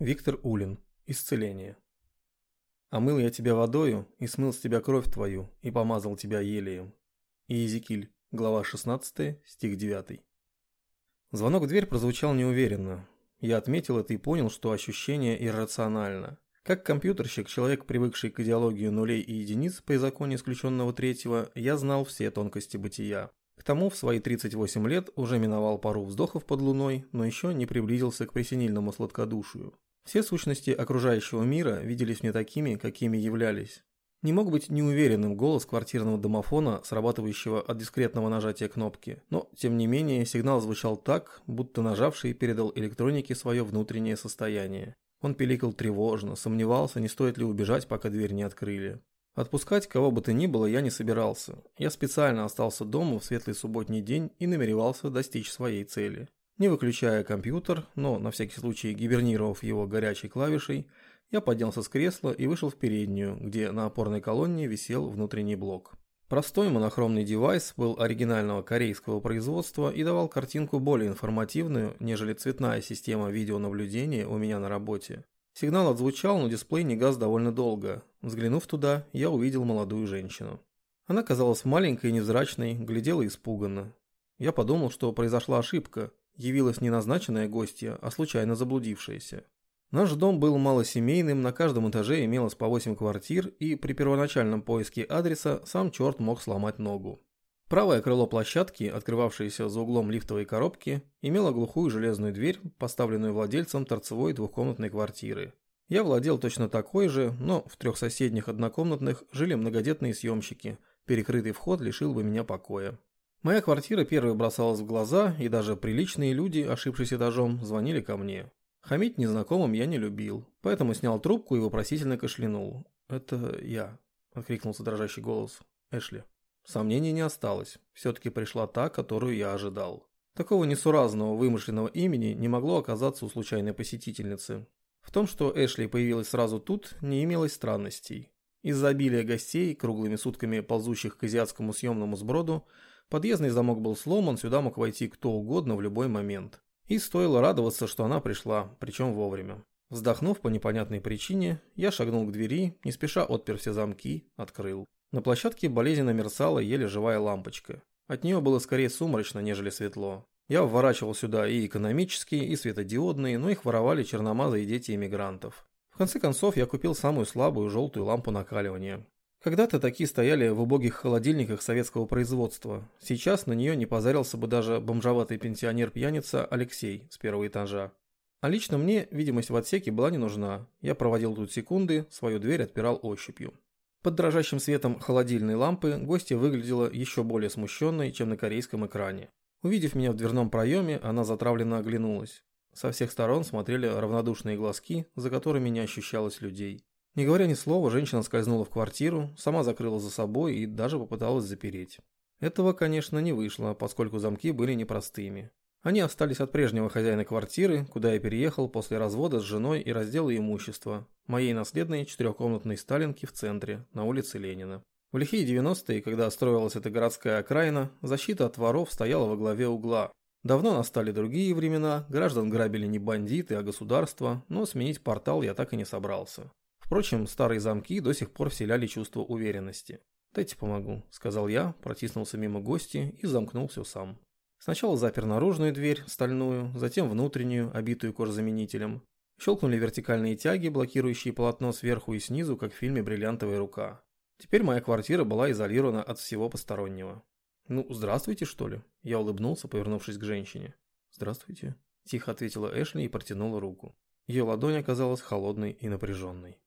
Виктор Улин. Исцеление. «Омыл я тебя водою, и смыл с тебя кровь твою, и помазал тебя елеем». Иезекииль, глава 16, стих 9. Звонок в дверь прозвучал неуверенно. Я отметил это и понял, что ощущение иррационально. Как компьютерщик, человек, привыкший к идеологии нулей и единиц по законе исключенного третьего, я знал все тонкости бытия. К тому в свои 38 лет уже миновал пару вздохов под луной, но еще не приблизился к пресенильному сладкодушию. Все сущности окружающего мира виделись мне такими, какими являлись. Не мог быть неуверенным голос квартирного домофона, срабатывающего от дискретного нажатия кнопки, но, тем не менее, сигнал звучал так, будто нажавший передал электронике свое внутреннее состояние. Он пиликал тревожно, сомневался, не стоит ли убежать, пока дверь не открыли. Отпускать кого бы то ни было я не собирался. Я специально остался дома в светлый субботний день и намеревался достичь своей цели. Не выключая компьютер, но на всякий случай гибернировав его горячей клавишей, я поднялся с кресла и вышел в переднюю, где на опорной колонне висел внутренний блок. Простой монохромный девайс был оригинального корейского производства и давал картинку более информативную, нежели цветная система видеонаблюдения у меня на работе. Сигнал отзвучал, но дисплей не газ довольно долго. Взглянув туда, я увидел молодую женщину. Она казалась маленькой и невзрачной, глядела испуганно. Я подумал, что произошла ошибка, явилась не назначенная гостья, а случайно заблудившаяся. Наш дом был малосемейным, на каждом этаже имелось по 8 квартир, и при первоначальном поиске адреса сам черт мог сломать ногу. Правое крыло площадки, открывавшееся за углом лифтовой коробки, имело глухую железную дверь, поставленную владельцем торцевой двухкомнатной квартиры. Я владел точно такой же, но в трех соседних однокомнатных жили многодетные съемщики. Перекрытый вход лишил бы меня покоя. Моя квартира первой бросалась в глаза, и даже приличные люди, ошибшись этажом, звонили ко мне. Хамить незнакомым я не любил, поэтому снял трубку и вопросительно кашлянул. «Это я», — откликнулся дрожащий голос. «Эшли». Сомнений не осталось. Все-таки пришла та, которую я ожидал. Такого несуразного вымышленного имени не могло оказаться у случайной посетительницы. В том, что Эшли появилась сразу тут, не имелось странностей. Из-за обилия гостей, круглыми сутками ползущих к азиатскому съемному сброду, Подъездный замок был сломан, сюда мог войти кто угодно в любой момент. И стоило радоваться, что она пришла, причем вовремя. Вздохнув по непонятной причине, я шагнул к двери, не спеша отпер все замки, открыл. На площадке болезненно мерцала еле живая лампочка. От нее было скорее сумрачно, нежели светло. Я вворачивал сюда и экономические, и светодиодные, но их воровали черномазые дети иммигрантов. В конце концов, я купил самую слабую желтую лампу накаливания. Когда-то такие стояли в убогих холодильниках советского производства. Сейчас на нее не позарился бы даже бомжоватый пенсионер-пьяница Алексей с первого этажа. А лично мне видимость в отсеке была не нужна. Я проводил тут секунды, свою дверь отпирал ощупью. Под дрожащим светом холодильной лампы гостья выглядела еще более смущенной, чем на корейском экране. Увидев меня в дверном проеме, она затравленно оглянулась. Со всех сторон смотрели равнодушные глазки, за которыми не ощущалось людей. Не говоря ни слова, женщина скользнула в квартиру, сама закрыла за собой и даже попыталась запереть. Этого, конечно, не вышло, поскольку замки были непростыми. Они остались от прежнего хозяина квартиры, куда я переехал после развода с женой и раздела имущества, моей наследной четырехкомнатной сталинки в центре, на улице Ленина. В лихие 90-е, когда строилась эта городская окраина, защита от воров стояла во главе угла. Давно настали другие времена, граждан грабили не бандиты, а государство, но сменить портал я так и не собрался. Впрочем, старые замки до сих пор вселяли чувство уверенности. «Дайте помогу», — сказал я, протиснулся мимо гости и замкнул все сам. Сначала запер наружную дверь, стальную, затем внутреннюю, обитую кожзаменителем. Щелкнули вертикальные тяги, блокирующие полотно сверху и снизу, как в фильме «Бриллиантовая рука». Теперь моя квартира была изолирована от всего постороннего. «Ну, здравствуйте, что ли?» Я улыбнулся, повернувшись к женщине. «Здравствуйте», – тихо ответила Эшли и протянула руку. Ее ладонь оказалась холодной и напряженной.